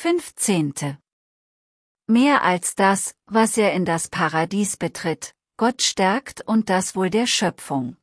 15. Mehr als das, was er in das Paradies betritt, Gott stärkt und das wohl der Schöpfung.